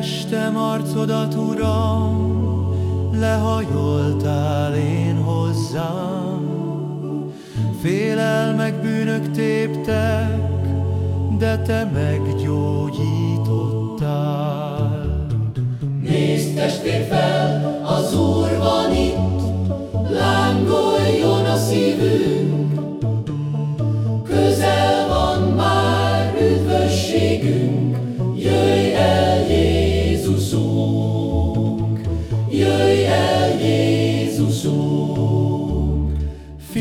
Kerestem arcodat, Uram, lehajoltál én hozzám. Félelmek, bűnök téptek, de te meggyógyítottál. Nézd testvér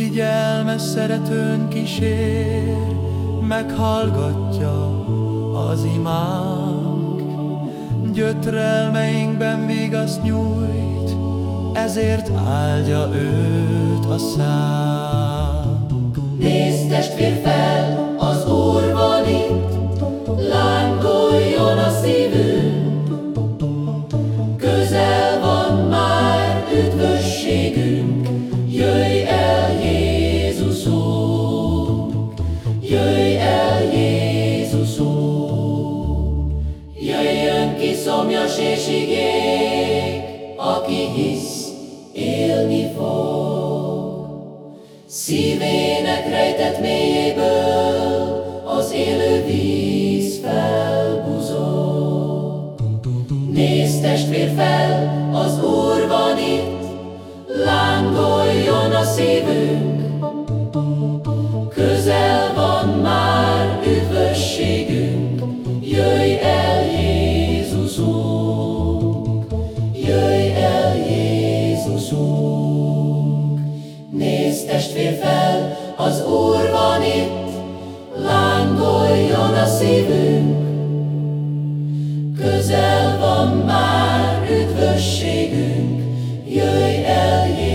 Figyelmes szeretőn kísér, meghallgatja az imánk. Gyötrelmeinkben vigaszt nyújt, ezért áldja őt a szám. Nézd testvér fel, az Úr van itt, lángoljon a szívünk. Közel van már üdvösségünk, jöjj el Jézusunk. Jöjjön ki szomjas és igény, aki hisz, élni fog. Szívének rejtett mélyéből az élő víz felbuzog. Nézd testvér fel, az Úr van itt, lángoljon a szívünk. Úr van itt, lángoljon a szívünk. Közel van már üdvösségünk, jöjj el Jézus!